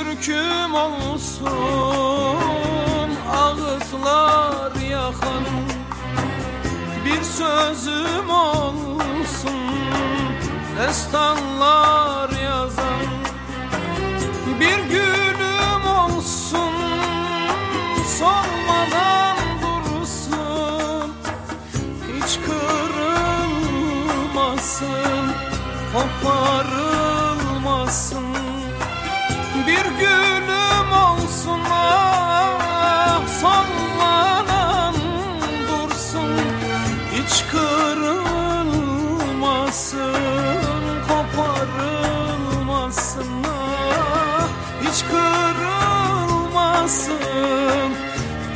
Türküm olsun ağıtlar yakan Bir sözüm olsun destanlar yazan Bir gülüm olsun solmadan dursun Hiç kırılmasın koparılmasın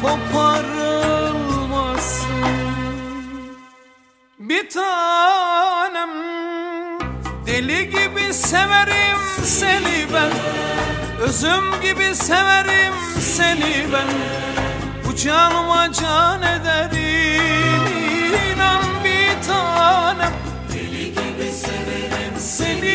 koparılmasın. Bir tanem deli gibi severim seni ben. Özüm gibi severim seni ben. Bu canıma can ederim inan bir tanem. Deli gibi severim Seni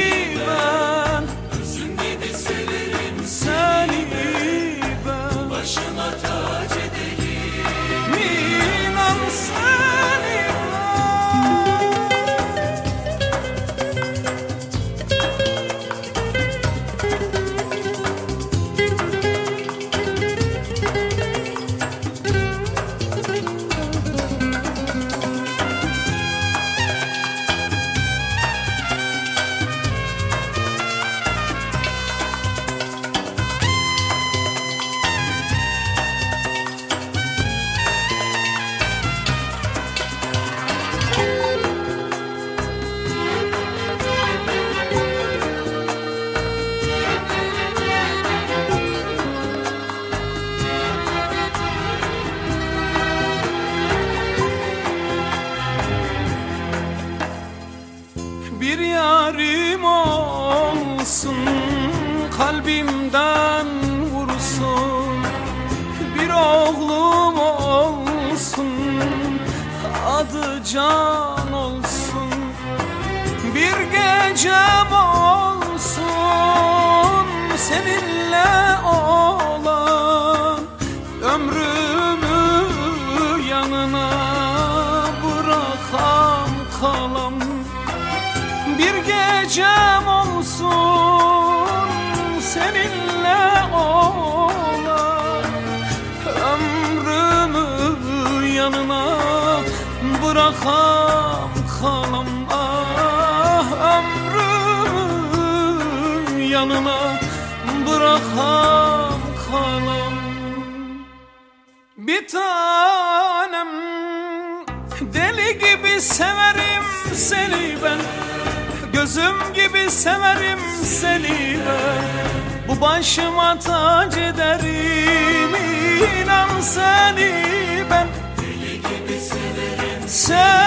kalbimden vursun Bir oğlum olsun adı can olsun. Bir gecem olsun seninle olan Ömrümü yanına bırakam kalam. Bir gecem olsun seninle olan Ömrümü yanına bırakam kalam ah Ömrümü yanına bırakam kalam. Bir tanem deli gibi severim seni ben Gözüm gibi severim seni ben. Bu başıma tac ederim inan seni ben. Deli gibi severim. Seni